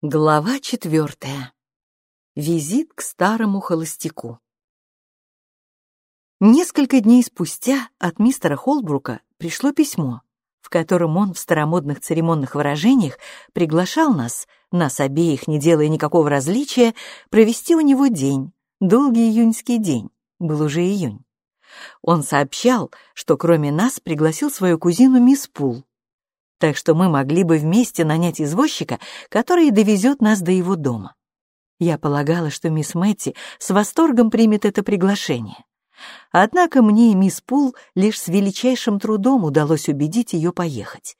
Глава четвертая. Визит к старому холостяку. Несколько дней спустя от мистера Холбрука пришло письмо, в котором он в старомодных церемонных выражениях приглашал нас, нас обеих, не делая никакого различия, провести у него день, долгий июньский день, был уже июнь. Он сообщал, что кроме нас пригласил свою кузину мисс Пул, так что мы могли бы вместе нанять извозчика, который довезет нас до его дома. Я полагала, что мисс Мэтти с восторгом примет это приглашение. Однако мне и мисс Пул лишь с величайшим трудом удалось убедить ее поехать.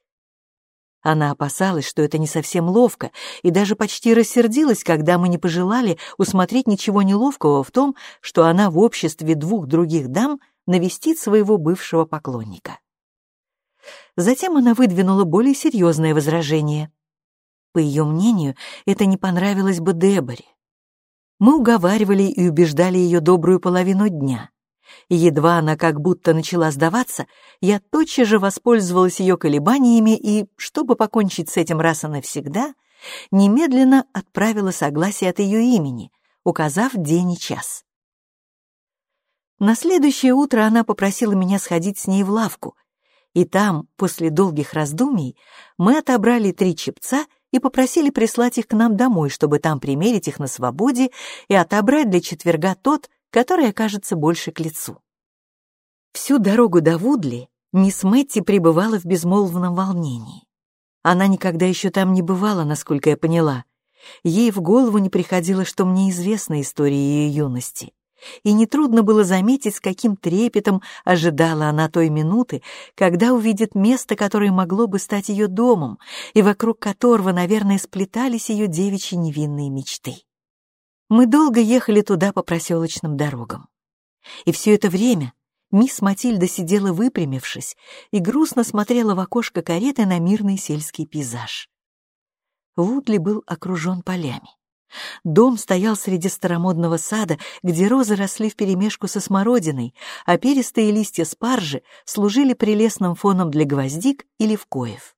Она опасалась, что это не совсем ловко, и даже почти рассердилась, когда мы не пожелали усмотреть ничего неловкого в том, что она в обществе двух других дам навестит своего бывшего поклонника. Затем она выдвинула более серьезное возражение. По ее мнению, это не понравилось бы Деборе. Мы уговаривали и убеждали ее добрую половину дня. И едва она как будто начала сдаваться, я тотчас же воспользовалась ее колебаниями и, чтобы покончить с этим раз и навсегда, немедленно отправила согласие от ее имени, указав день и час. На следующее утро она попросила меня сходить с ней в лавку — и там, после долгих раздумий, мы отобрали три чепца и попросили прислать их к нам домой, чтобы там примерить их на свободе и отобрать для четверга тот, который окажется больше к лицу. Всю дорогу до Вудли мисс Мэтти пребывала в безмолвном волнении. Она никогда еще там не бывала, насколько я поняла. Ей в голову не приходило, что мне известна история ее юности и нетрудно было заметить, с каким трепетом ожидала она той минуты, когда увидит место, которое могло бы стать ее домом, и вокруг которого, наверное, сплетались ее девичьи невинные мечты. Мы долго ехали туда по проселочным дорогам. И все это время мисс Матильда сидела выпрямившись и грустно смотрела в окошко кареты на мирный сельский пейзаж. Вудли был окружен полями. Дом стоял среди старомодного сада, где розы росли вперемешку со смородиной, а перистые листья спаржи служили прелестным фоном для гвоздик и левкоев.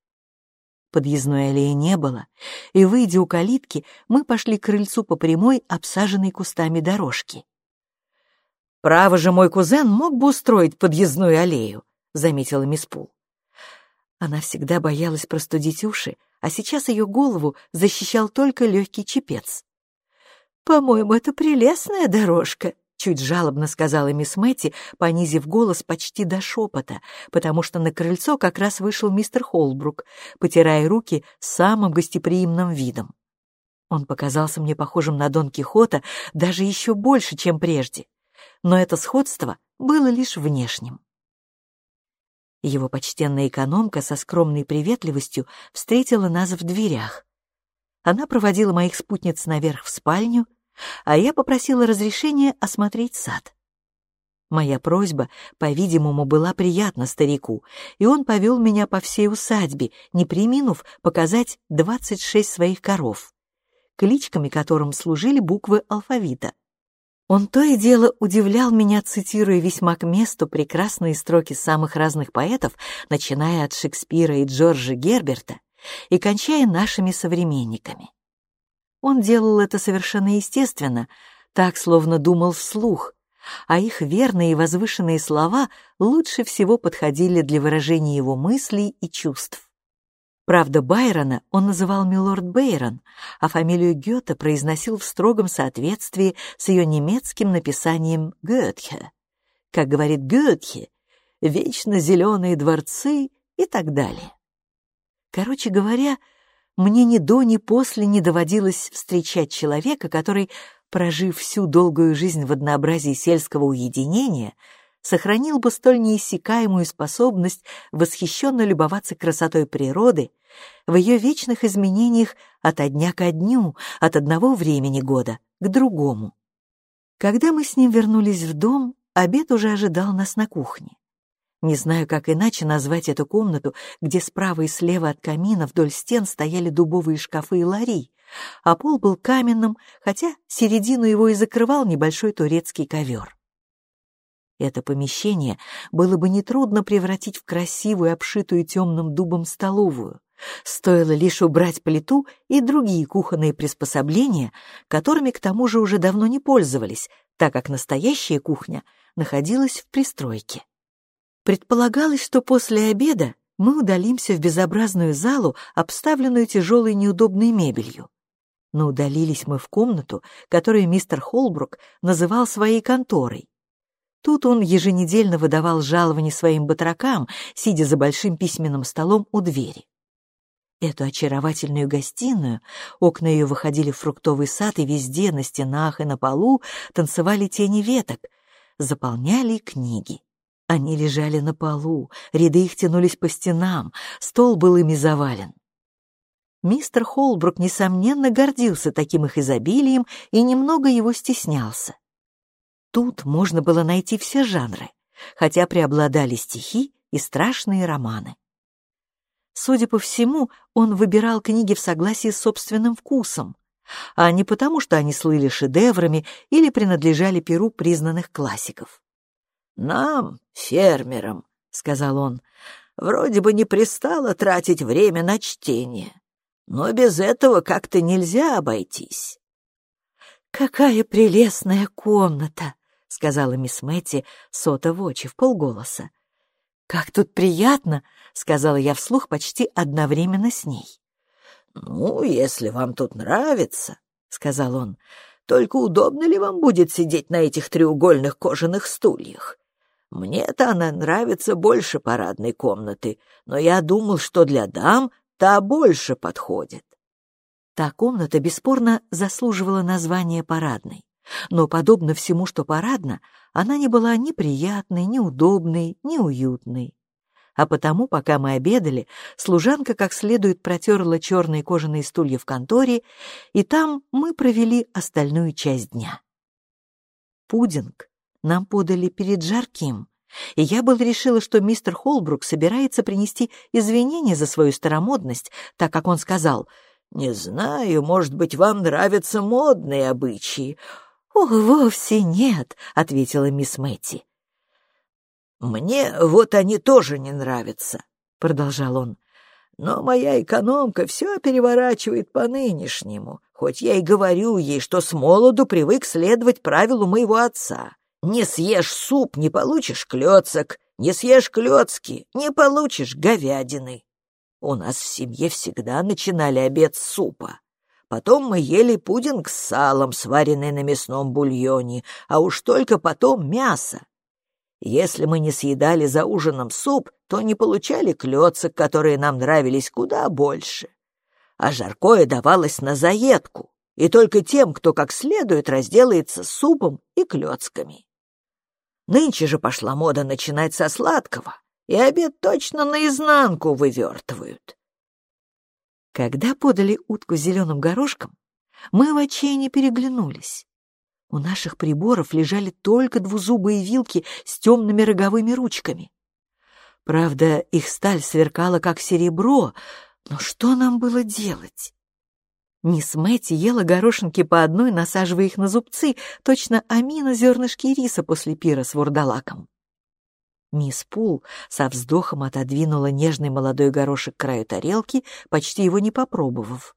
Подъездной аллеи не было, и, выйдя у калитки, мы пошли к крыльцу по прямой, обсаженной кустами дорожки. «Право же, мой кузен мог бы устроить подъездную аллею», — заметила мисс Пул. Она всегда боялась простудить уши, а сейчас ее голову защищал только легкий чепец. «По-моему, это прелестная дорожка», — чуть жалобно сказала мисс Мэтти, понизив голос почти до шепота, потому что на крыльцо как раз вышел мистер Холбрук, потирая руки самым гостеприимным видом. Он показался мне похожим на Дон Кихота даже еще больше, чем прежде, но это сходство было лишь внешним. Его почтенная экономка со скромной приветливостью встретила нас в дверях. Она проводила моих спутниц наверх в спальню, а я попросила разрешения осмотреть сад. Моя просьба, по-видимому, была приятна старику, и он повел меня по всей усадьбе, не приминув показать двадцать шесть своих коров, кличками которым служили буквы алфавита. Он то и дело удивлял меня, цитируя весьма к месту прекрасные строки самых разных поэтов, начиная от Шекспира и Джорджа Герберта и кончая нашими современниками. Он делал это совершенно естественно, так, словно думал вслух, а их верные и возвышенные слова лучше всего подходили для выражения его мыслей и чувств. Правда, Байрона он называл милорд Бейрон, а фамилию Гёте произносил в строгом соответствии с ее немецким написанием Гётхе. Как говорит Гётхе, вечно зеленые дворцы и так далее. Короче говоря, мне ни до, ни после не доводилось встречать человека, который, прожив всю долгую жизнь в однообразии сельского уединения, сохранил бы столь неиссякаемую способность восхищенно любоваться красотой природы в ее вечных изменениях от дня ко дню, от одного времени года к другому. Когда мы с ним вернулись в дом, обед уже ожидал нас на кухне. Не знаю, как иначе назвать эту комнату, где справа и слева от камина вдоль стен стояли дубовые шкафы и лари, а пол был каменным, хотя середину его и закрывал небольшой турецкий ковер. Это помещение было бы нетрудно превратить в красивую, обшитую темным дубом столовую, Стоило лишь убрать плиту и другие кухонные приспособления, которыми к тому же уже давно не пользовались, так как настоящая кухня находилась в пристройке. Предполагалось, что после обеда мы удалимся в безобразную залу, обставленную тяжелой неудобной мебелью. Но удалились мы в комнату, которую мистер Холбрук называл своей конторой. Тут он еженедельно выдавал жалования своим батракам, сидя за большим письменным столом у двери. Эту очаровательную гостиную, окна ее выходили в фруктовый сад, и везде, на стенах и на полу, танцевали тени веток, заполняли книги. Они лежали на полу, ряды их тянулись по стенам, стол был ими завален. Мистер Холбрук, несомненно, гордился таким их изобилием и немного его стеснялся. Тут можно было найти все жанры, хотя преобладали стихи и страшные романы. Судя по всему, он выбирал книги в согласии с собственным вкусом, а не потому, что они слыли шедеврами или принадлежали перу признанных классиков. «Нам, фермерам», — сказал он, — «вроде бы не пристало тратить время на чтение. Но без этого как-то нельзя обойтись. «Какая прелестная комната!» — сказала мисс Мэтти сота в полголоса. «Как тут приятно!» — сказала я вслух почти одновременно с ней. «Ну, если вам тут нравится», — сказал он, — «только удобно ли вам будет сидеть на этих треугольных кожаных стульях? Мне-то она нравится больше парадной комнаты, но я думал, что для дам та больше подходит. Та комната бесспорно заслуживала названия парадной, но, подобно всему, что парадно, она не была ни приятной, ни удобной, ни уютной. А потому, пока мы обедали, служанка как следует протерла черные кожаные стулья в конторе, и там мы провели остальную часть дня. Пудинг нам подали перед жарким, и я был решила, что мистер Холбрук собирается принести извинения за свою старомодность, так как он сказал, «Не знаю, может быть, вам нравятся модные обычаи». «О, вовсе нет», — ответила мисс Мэтти. «Мне вот они тоже не нравятся», — продолжал он. «Но моя экономка все переворачивает по-нынешнему, хоть я и говорю ей, что с молоду привык следовать правилу моего отца. Не съешь суп, не получишь клёцок, не съешь клёцки, не получишь говядины. У нас в семье всегда начинали обед с супа. Потом мы ели пудинг с салом, сваренный на мясном бульоне, а уж только потом мясо. Если мы не съедали за ужином суп, то не получали клёцок, которые нам нравились куда больше. А жаркое давалось на заедку, и только тем, кто как следует разделается супом и клёцками. Нынче же пошла мода начинать со сладкого, и обед точно наизнанку вывертывают. Когда подали утку с зеленым горошком, мы в отчаянии переглянулись. У наших приборов лежали только двузубые вилки с темными роговыми ручками. Правда, их сталь сверкала, как серебро, но что нам было делать? Мисс Мэтти ела горошинки по одной, насаживая их на зубцы, точно амина зернышки риса после пира с вурдалаком. Мисс Пул со вздохом отодвинула нежный молодой горошек к краю тарелки, почти его не попробовав.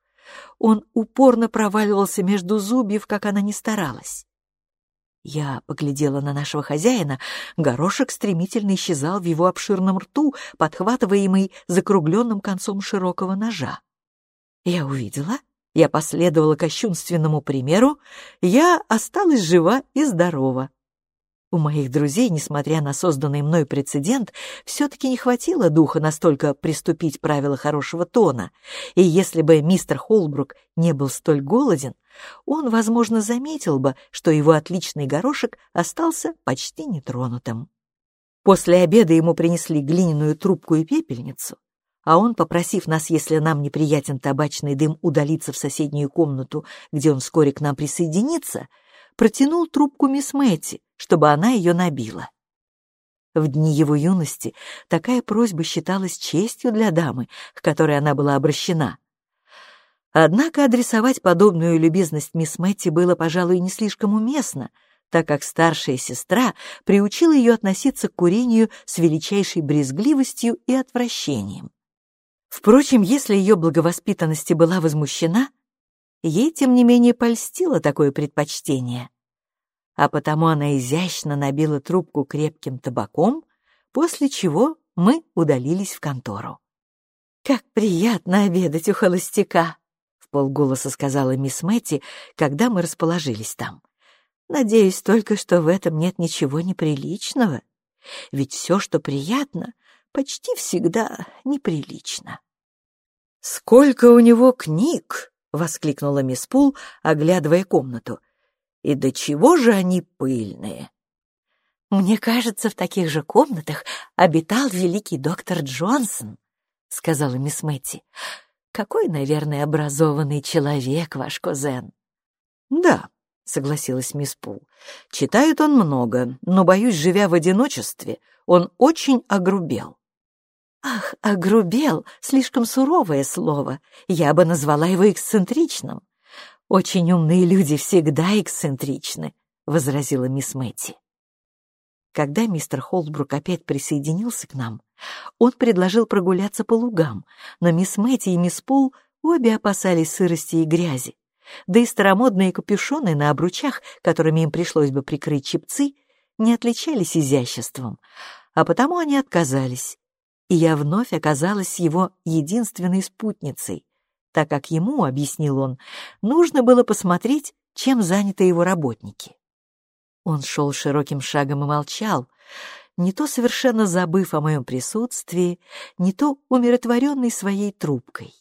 Он упорно проваливался между зубьев, как она ни старалась. Я поглядела на нашего хозяина, горошек стремительно исчезал в его обширном рту, подхватываемый закругленным концом широкого ножа. Я увидела, я последовала кощунственному примеру, я осталась жива и здорова. У моих друзей, несмотря на созданный мной прецедент, все-таки не хватило духа настолько приступить правила хорошего тона, и если бы мистер Холбрук не был столь голоден, он, возможно, заметил бы, что его отличный горошек остался почти нетронутым. После обеда ему принесли глиняную трубку и пепельницу, а он, попросив нас, если нам неприятен табачный дым, удалиться в соседнюю комнату, где он вскоре к нам присоединится, протянул трубку мисс Мэтти, чтобы она ее набила. В дни его юности такая просьба считалась честью для дамы, к которой она была обращена. Однако адресовать подобную любезность мисс Мэтти было, пожалуй, не слишком уместно, так как старшая сестра приучила ее относиться к курению с величайшей брезгливостью и отвращением. Впрочем, если ее благовоспитанности была возмущена, ей, тем не менее, польстило такое предпочтение. А потому она изящно набила трубку крепким табаком, после чего мы удалились в контору. «Как приятно обедать у холостяка!» — в полголоса сказала мисс Мэтти, когда мы расположились там. «Надеюсь только, что в этом нет ничего неприличного, ведь все, что приятно, почти всегда неприлично». «Сколько у него книг!» — воскликнула мисс Пул, оглядывая комнату. «И до чего же они пыльные!» «Мне кажется, в таких же комнатах обитал великий доктор Джонсон», — сказала мисс Мэтти. «Какой, наверное, образованный человек ваш кузен». «Да», — согласилась мисс Пул. «Читает он много, но, боюсь, живя в одиночестве, он очень огрубел». Ах, огрубел — слишком суровое слово. Я бы назвала его эксцентричным. Очень умные люди всегда эксцентричны, — возразила мисс Мэтти. Когда мистер Холдбрук опять присоединился к нам, он предложил прогуляться по лугам, но мисс Мэтти и мисс Пул обе опасались сырости и грязи. Да и старомодные капюшоны на обручах, которыми им пришлось бы прикрыть чепцы, не отличались изяществом, а потому они отказались и я вновь оказалась его единственной спутницей, так как ему, объяснил он, нужно было посмотреть, чем заняты его работники. Он шел широким шагом и молчал, не то совершенно забыв о моем присутствии, не то умиротворенный своей трубкой.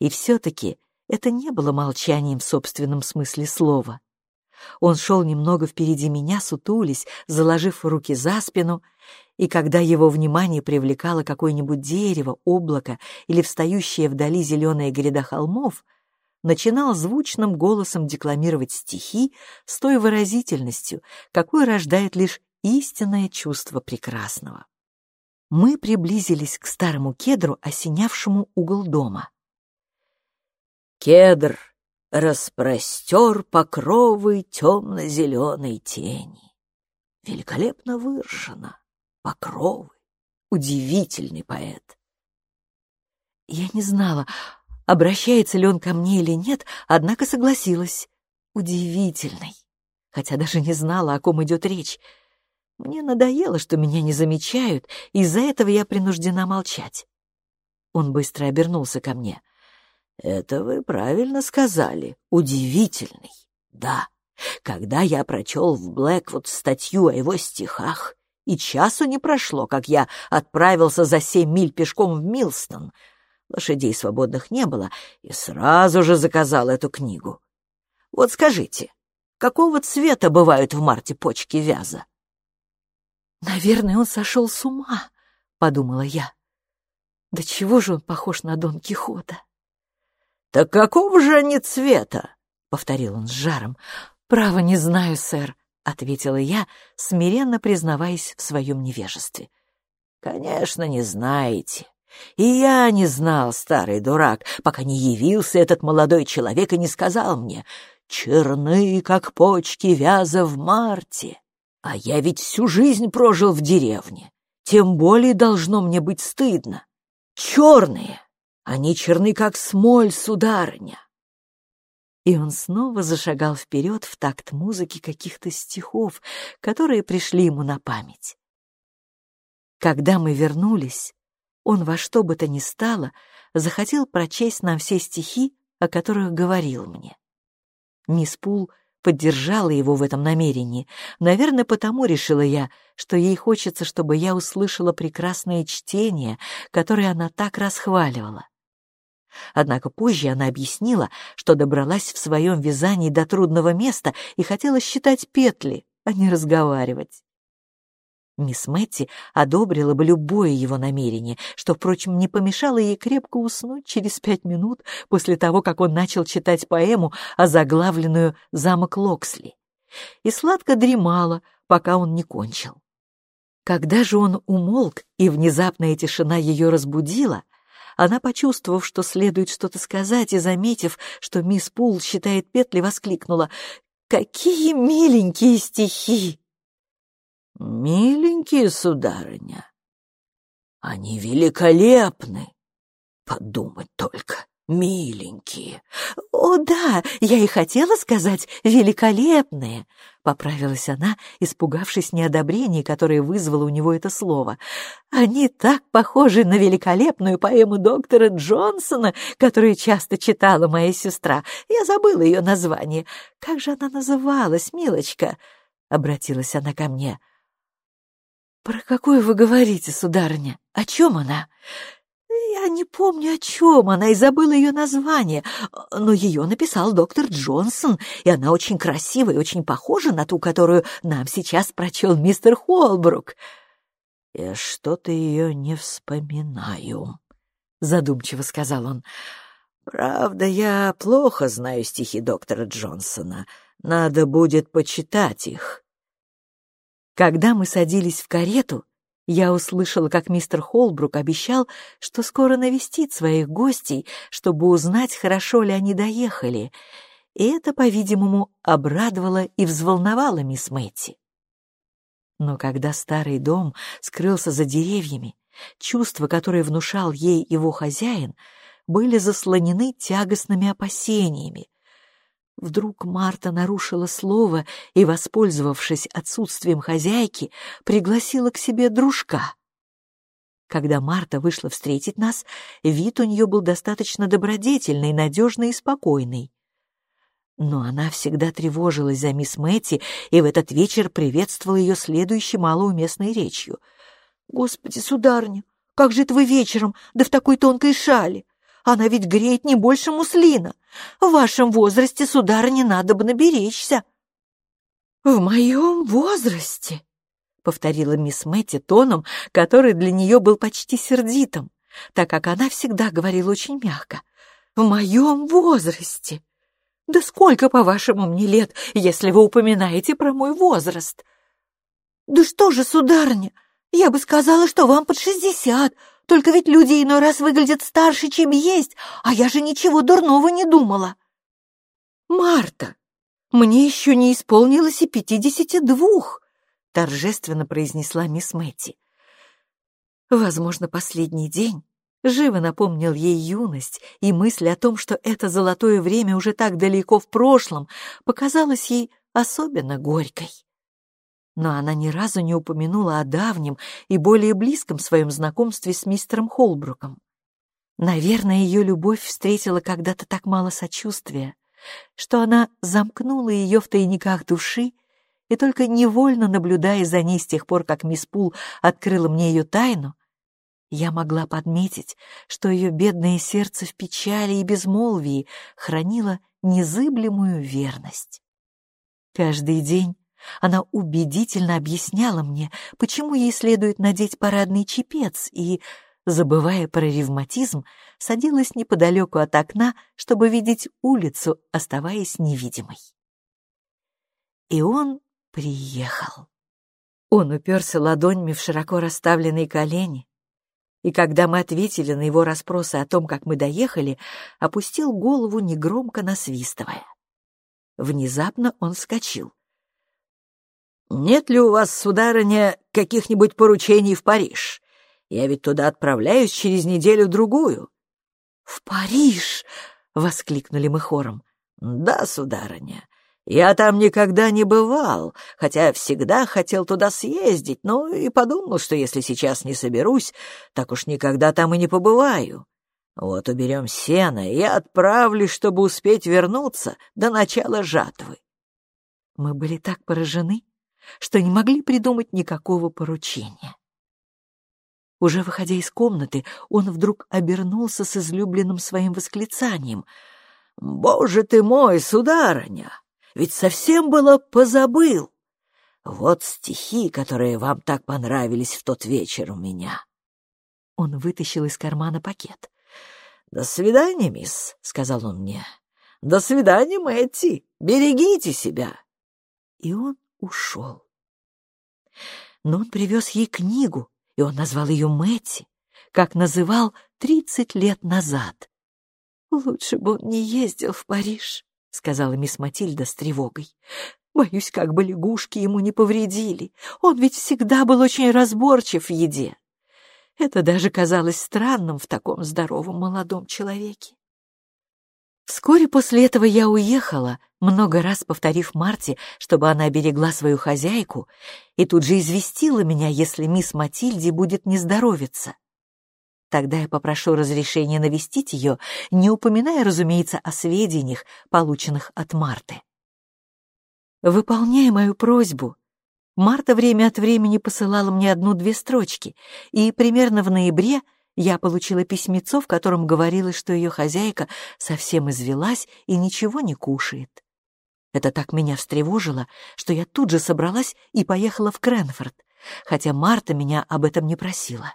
И все-таки это не было молчанием в собственном смысле слова. Он шел немного впереди меня, сутулись, заложив руки за спину, и когда его внимание привлекало какое-нибудь дерево, облако или встающая вдали зеленая гряда холмов, начинал звучным голосом декламировать стихи с той выразительностью, какой рождает лишь истинное чувство прекрасного. Мы приблизились к старому кедру, осенявшему угол дома. «Кедр распростер покровы темно-зеленой тени. Великолепно выражено, покровы, удивительный поэт. Я не знала, обращается ли он ко мне или нет, однако согласилась. Удивительный. Хотя даже не знала, о ком идет речь. Мне надоело, что меня не замечают, и из-за этого я принуждена молчать. Он быстро обернулся ко мне — это вы правильно сказали. Удивительный. Да. Когда я прочел в Блэквуд статью о его стихах, и часу не прошло, как я отправился за семь миль пешком в Милстон. Лошадей свободных не было, и сразу же заказал эту книгу. Вот скажите, какого цвета бывают в марте почки вяза? «Наверное, он сошел с ума», — подумала я. «Да чего же он похож на Дон Кихота?» «Так какого же они цвета?» — повторил он с жаром. «Право не знаю, сэр», — ответила я, смиренно признаваясь в своем невежестве. «Конечно, не знаете. И я не знал, старый дурак, пока не явился этот молодой человек и не сказал мне, черны, как почки вяза в марте. А я ведь всю жизнь прожил в деревне. Тем более должно мне быть стыдно. Черные, они черны, как смоль, сударыня. И он снова зашагал вперед в такт музыки каких-то стихов, которые пришли ему на память. Когда мы вернулись, он во что бы то ни стало захотел прочесть нам все стихи, о которых говорил мне. Мисс Пул поддержала его в этом намерении. Наверное, потому решила я, что ей хочется, чтобы я услышала прекрасное чтение, которое она так расхваливала. Однако позже она объяснила, что добралась в своем вязании до трудного места и хотела считать петли, а не разговаривать. Мисс Мэтти одобрила бы любое его намерение, что, впрочем, не помешало ей крепко уснуть через пять минут после того, как он начал читать поэму, озаглавленную «Замок Локсли», и сладко дремала, пока он не кончил. Когда же он умолк, и внезапная тишина ее разбудила, она, почувствовав, что следует что-то сказать, и заметив, что мисс Пул считает петли, воскликнула «Какие миленькие стихи!» «Миленькие, сударыня! Они великолепны! Подумать только, миленькие. О, да, я и хотела сказать великолепные, поправилась она, испугавшись неодобрения, которое вызвало у него это слово. Они так похожи на великолепную поэму доктора Джонсона, которую часто читала моя сестра. Я забыла ее название. Как же она называлась, милочка? обратилась она ко мне. «Про какую вы говорите, сударыня? О чем она?» Я не помню, о чем она, и забыла ее название, но ее написал доктор Джонсон, и она очень красивая и очень похожа на ту, которую нам сейчас прочел мистер Холбрук. «Я что-то ее не вспоминаю», — задумчиво сказал он. «Правда, я плохо знаю стихи доктора Джонсона. Надо будет почитать их». Когда мы садились в карету, я услышала, как мистер Холбрук обещал, что скоро навестит своих гостей, чтобы узнать, хорошо ли они доехали, и это, по-видимому, обрадовало и взволновало мисс Мэтти. Но когда старый дом скрылся за деревьями, чувства, которые внушал ей его хозяин, были заслонены тягостными опасениями, Вдруг Марта нарушила слово и, воспользовавшись отсутствием хозяйки, пригласила к себе дружка. Когда Марта вышла встретить нас, вид у нее был достаточно добродетельный, надежный и спокойный. Но она всегда тревожилась за мисс Мэтти и в этот вечер приветствовала ее следующей малоуместной речью. «Господи, сударыня, как же это вы вечером, да в такой тонкой шали! Она ведь греет не больше муслина. В вашем возрасте, сударыня, надо бы наберечься». «В моем возрасте?» — повторила мисс Мэтти тоном, который для нее был почти сердитым, так как она всегда говорила очень мягко. «В моем возрасте? Да сколько, по-вашему, мне лет, если вы упоминаете про мой возраст?» «Да что же, сударыня, я бы сказала, что вам под шестьдесят, только ведь люди иной раз выглядят старше, чем есть, а я же ничего дурного не думала. Марта, мне еще не исполнилось и пятидесяти двух, торжественно произнесла мисс Мэтти. Возможно, последний день живо напомнил ей юность, и мысль о том, что это золотое время уже так далеко в прошлом, показалась ей особенно горькой но она ни разу не упомянула о давнем и более близком своем знакомстве с мистером Холбруком. Наверное, ее любовь встретила когда-то так мало сочувствия, что она замкнула ее в тайниках души, и только невольно наблюдая за ней с тех пор, как мисс Пул открыла мне ее тайну, я могла подметить, что ее бедное сердце в печали и безмолвии хранило незыблемую верность. Каждый день она убедительно объясняла мне, почему ей следует надеть парадный чепец, и, забывая про ревматизм, садилась неподалеку от окна, чтобы видеть улицу, оставаясь невидимой. И он приехал. Он уперся ладонями в широко расставленные колени, и когда мы ответили на его расспросы о том, как мы доехали, опустил голову, негромко насвистывая. Внезапно он вскочил. «Нет ли у вас, сударыня, каких-нибудь поручений в Париж? Я ведь туда отправляюсь через неделю-другую». «В Париж!» — воскликнули мы хором. «Да, сударыня, я там никогда не бывал, хотя всегда хотел туда съездить, но и подумал, что если сейчас не соберусь, так уж никогда там и не побываю. Вот уберем сено, и я отправлюсь, чтобы успеть вернуться до начала жатвы». Мы были так поражены, что не могли придумать никакого поручения. Уже выходя из комнаты, он вдруг обернулся с излюбленным своим восклицанием. «Боже ты мой, сударыня! Ведь совсем было позабыл! Вот стихи, которые вам так понравились в тот вечер у меня!» Он вытащил из кармана пакет. «До свидания, мисс», — сказал он мне. «До свидания, Мэтти. Берегите себя». И он ушел. Но он привез ей книгу, и он назвал ее Мэтти, как называл тридцать лет назад. «Лучше бы он не ездил в Париж», — сказала мисс Матильда с тревогой. «Боюсь, как бы лягушки ему не повредили. Он ведь всегда был очень разборчив в еде. Это даже казалось странным в таком здоровом молодом человеке. Вскоре после этого я уехала, много раз повторив Марте, чтобы она берегла свою хозяйку, и тут же известила меня, если мисс Матильде будет не здоровиться. Тогда я попрошу разрешения навестить ее, не упоминая, разумеется, о сведениях, полученных от Марты. Выполняя мою просьбу, Марта время от времени посылала мне одну-две строчки, и примерно в ноябре я получила письмецо, в котором говорилось, что ее хозяйка совсем извелась и ничего не кушает. Это так меня встревожило, что я тут же собралась и поехала в Кренфорд, хотя Марта меня об этом не просила.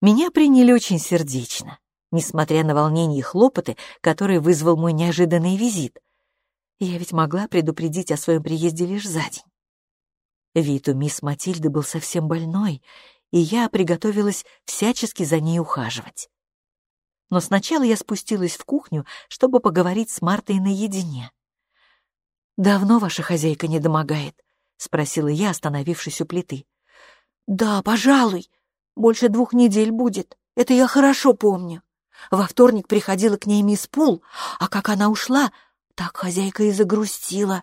Меня приняли очень сердечно, несмотря на волнение и хлопоты, которые вызвал мой неожиданный визит. Я ведь могла предупредить о своем приезде лишь за день. Вид у мисс Матильды был совсем больной, и я приготовилась всячески за ней ухаживать. Но сначала я спустилась в кухню, чтобы поговорить с Мартой наедине. «Давно ваша хозяйка не домогает?» — спросила я, остановившись у плиты. «Да, пожалуй», больше двух недель будет. Это я хорошо помню. Во вторник приходила к ней мисс Пул, а как она ушла, так хозяйка и загрустила.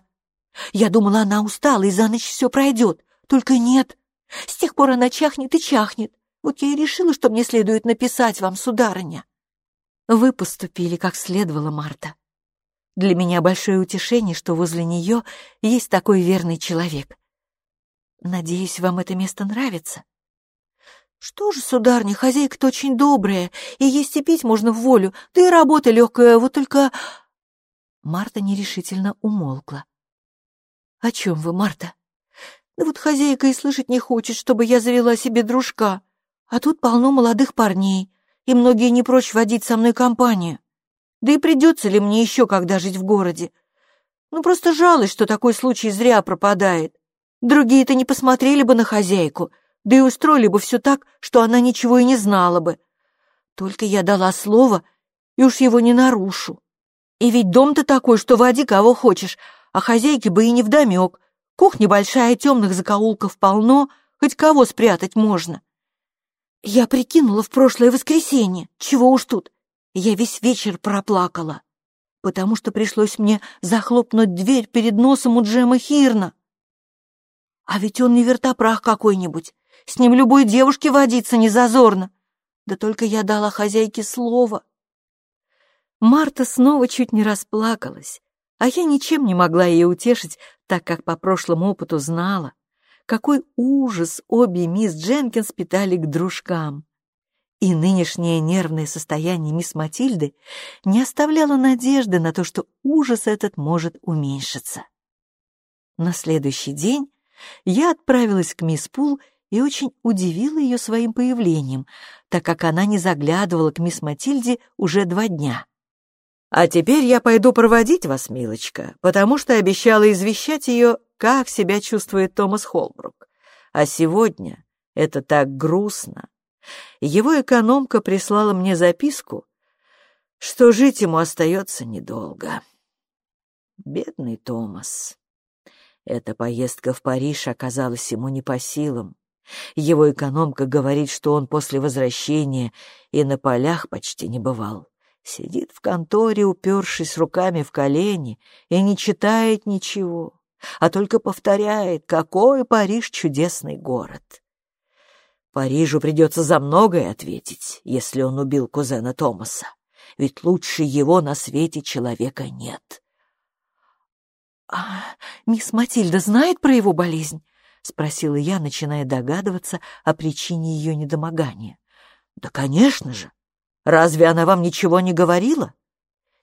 Я думала, она устала, и за ночь все пройдет. Только нет. С тех пор она чахнет и чахнет. Вот я и решила, что мне следует написать вам, сударыня. Вы поступили как следовало, Марта. Для меня большое утешение, что возле нее есть такой верный человек. Надеюсь, вам это место нравится. «Что же, сударня, хозяйка-то очень добрая, и есть и пить можно в волю, да и работа легкая, вот только...» Марта нерешительно умолкла. «О чем вы, Марта?» «Да вот хозяйка и слышать не хочет, чтобы я завела себе дружка, а тут полно молодых парней, и многие не прочь водить со мной компанию. Да и придется ли мне еще когда жить в городе? Ну, просто жалость, что такой случай зря пропадает. Другие-то не посмотрели бы на хозяйку» да и устроили бы все так, что она ничего и не знала бы. Только я дала слово, и уж его не нарушу. И ведь дом-то такой, что води кого хочешь, а хозяйке бы и не вдомек. Кухня большая, темных закоулков полно, хоть кого спрятать можно. Я прикинула в прошлое воскресенье, чего уж тут. Я весь вечер проплакала, потому что пришлось мне захлопнуть дверь перед носом у Джема Хирна. А ведь он не вертопрах какой-нибудь, с ним любой девушке водиться не зазорно. Да только я дала хозяйке слово. Марта снова чуть не расплакалась, а я ничем не могла ее утешить, так как по прошлому опыту знала, какой ужас обе мисс Дженкинс питали к дружкам. И нынешнее нервное состояние мисс Матильды не оставляло надежды на то, что ужас этот может уменьшиться. На следующий день я отправилась к мисс Пул и очень удивила ее своим появлением, так как она не заглядывала к мисс Матильде уже два дня. «А теперь я пойду проводить вас, милочка, потому что обещала извещать ее, как себя чувствует Томас Холбрук. А сегодня это так грустно. Его экономка прислала мне записку, что жить ему остается недолго. Бедный Томас. Эта поездка в Париж оказалась ему не по силам. Его экономка говорит, что он после возвращения и на полях почти не бывал. Сидит в конторе, упершись руками в колени, и не читает ничего, а только повторяет, какой Париж чудесный город. Парижу придется за многое ответить, если он убил кузена Томаса, ведь лучше его на свете человека нет. — А мисс Матильда знает про его болезнь? — спросила я, начиная догадываться о причине ее недомогания. «Да, конечно же! Разве она вам ничего не говорила?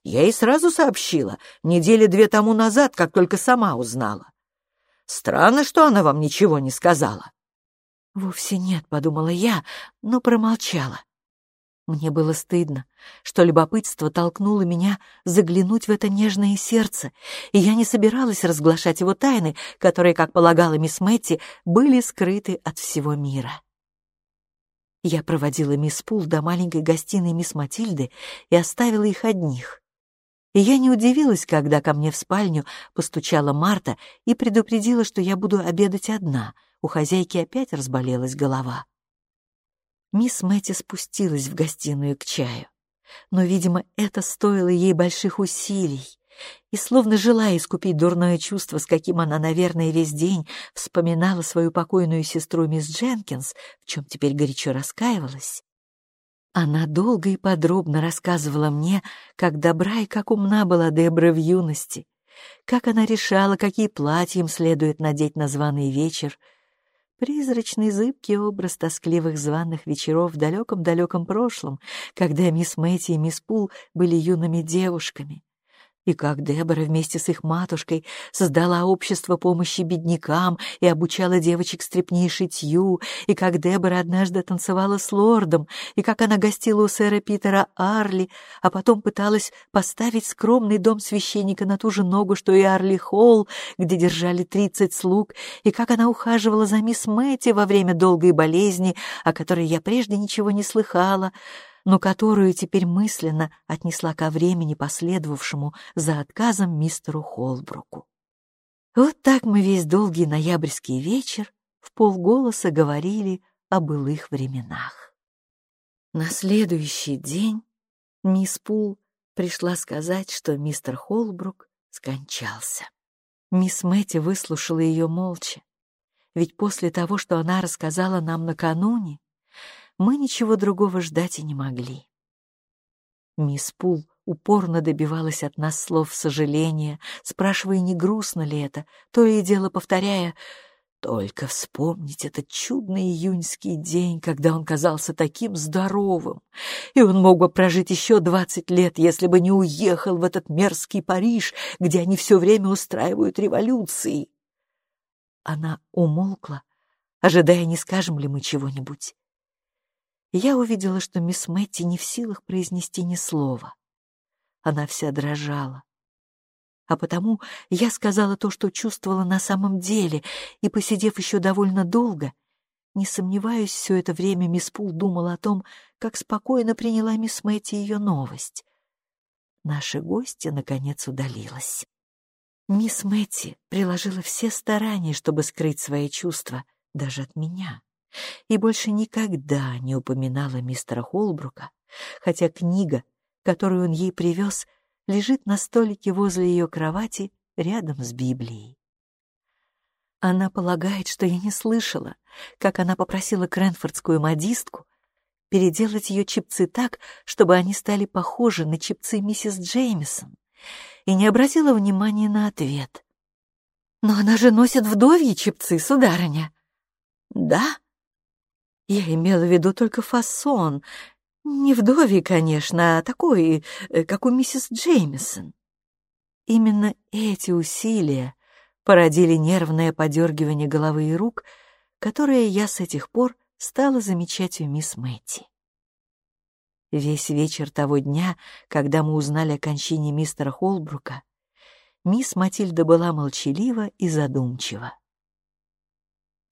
Я ей сразу сообщила, недели две тому назад, как только сама узнала. Странно, что она вам ничего не сказала». «Вовсе нет», — подумала я, но промолчала. Мне было стыдно, что любопытство толкнуло меня заглянуть в это нежное сердце, и я не собиралась разглашать его тайны, которые, как полагала мисс Мэтти, были скрыты от всего мира. Я проводила мисс Пул до маленькой гостиной мисс Матильды и оставила их одних. И я не удивилась, когда ко мне в спальню постучала Марта и предупредила, что я буду обедать одна. У хозяйки опять разболелась голова. Мисс Мэтти спустилась в гостиную к чаю. Но, видимо, это стоило ей больших усилий. И, словно желая искупить дурное чувство, с каким она, наверное, весь день вспоминала свою покойную сестру мисс Дженкинс, в чем теперь горячо раскаивалась, она долго и подробно рассказывала мне, как добра и как умна была Дебра в юности, как она решала, какие платья им следует надеть на званый вечер. Призрачный зыбкий образ тоскливых званых вечеров в далеком-далеком прошлом, когда мисс Мэтти и мисс Пул были юными девушками и как Дебора вместе с их матушкой создала общество помощи беднякам и обучала девочек стрепни и шитью, и как Дебора однажды танцевала с лордом, и как она гостила у сэра Питера Арли, а потом пыталась поставить скромный дом священника на ту же ногу, что и Арли Холл, где держали тридцать слуг, и как она ухаживала за мисс Мэтти во время долгой болезни, о которой я прежде ничего не слыхала, но которую теперь мысленно отнесла ко времени, последовавшему за отказом мистеру Холбруку. Вот так мы весь долгий ноябрьский вечер в полголоса говорили о былых временах. На следующий день мисс Пул пришла сказать, что мистер Холбрук скончался. Мисс Мэтти выслушала ее молча, ведь после того, что она рассказала нам накануне, мы ничего другого ждать и не могли. Мисс Пул упорно добивалась от нас слов сожаления, спрашивая, не грустно ли это, то и дело повторяя «Только вспомнить этот чудный июньский день, когда он казался таким здоровым, и он мог бы прожить еще двадцать лет, если бы не уехал в этот мерзкий Париж, где они все время устраивают революции». Она умолкла, ожидая, не скажем ли мы чего-нибудь я увидела, что мисс Мэтти не в силах произнести ни слова. Она вся дрожала. А потому я сказала то, что чувствовала на самом деле, и, посидев еще довольно долго, не сомневаюсь, все это время мисс Пул думала о том, как спокойно приняла мисс Мэтти ее новость. Наша гостья, наконец, удалилась. Мисс Мэтти приложила все старания, чтобы скрыть свои чувства, даже от меня и больше никогда не упоминала мистера Холбрука, хотя книга, которую он ей привез, лежит на столике возле ее кровати рядом с Библией. Она полагает, что я не слышала, как она попросила кренфордскую модистку переделать ее чипцы так, чтобы они стали похожи на чипцы миссис Джеймисон, и не обратила внимания на ответ. «Но она же носит вдовьи чипцы, сударыня». «Да», я имела в виду только фасон. Не вдовий, конечно, а такой, э, как у миссис Джеймисон. Именно эти усилия породили нервное подергивание головы и рук, которое я с этих пор стала замечать у мисс Мэтти. Весь вечер того дня, когда мы узнали о кончине мистера Холбрука, мисс Матильда была молчалива и задумчива.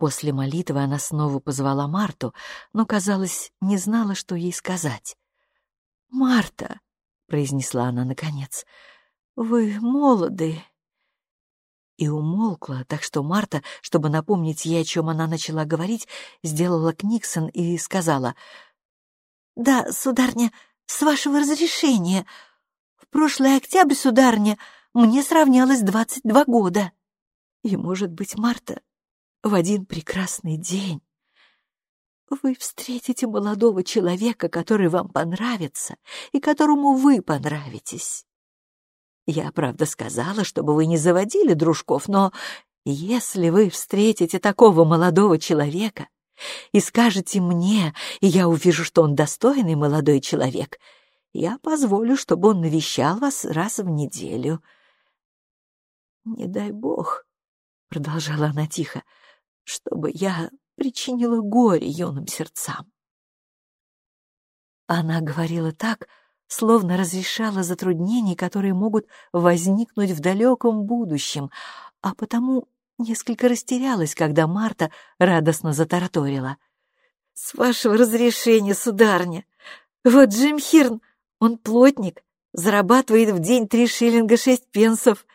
После молитвы она снова позвала Марту, но, казалось, не знала, что ей сказать. «Марта», — произнесла она наконец, — «вы молоды». И умолкла, так что Марта, чтобы напомнить ей, о чем она начала говорить, сделала Книксон и сказала, «Да, сударня, с вашего разрешения. В прошлый октябрь, сударня, мне сравнялось двадцать два года». И, может быть, Марта в один прекрасный день вы встретите молодого человека, который вам понравится и которому вы понравитесь. Я, правда, сказала, чтобы вы не заводили дружков, но если вы встретите такого молодого человека и скажете мне, и я увижу, что он достойный молодой человек, я позволю, чтобы он навещал вас раз в неделю. Не дай бог, — продолжала она тихо, — чтобы я причинила горе юным сердцам. Она говорила так, словно разрешала затруднения, которые могут возникнуть в далеком будущем, а потому несколько растерялась, когда Марта радостно затараторила. «С вашего разрешения, сударня! Вот Джим Хирн, он плотник, зарабатывает в день три шиллинга шесть пенсов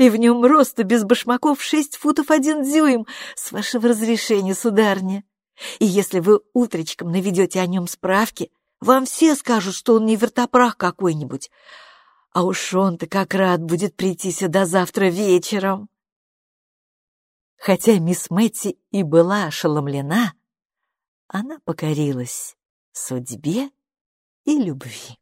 и в нем роста без башмаков шесть футов один дюйм, с вашего разрешения, сударня. И если вы утречком наведете о нем справки, вам все скажут, что он не вертопрах какой-нибудь. А уж он-то как рад будет прийти сюда завтра вечером. Хотя мисс Мэтти и была ошеломлена, она покорилась судьбе и любви.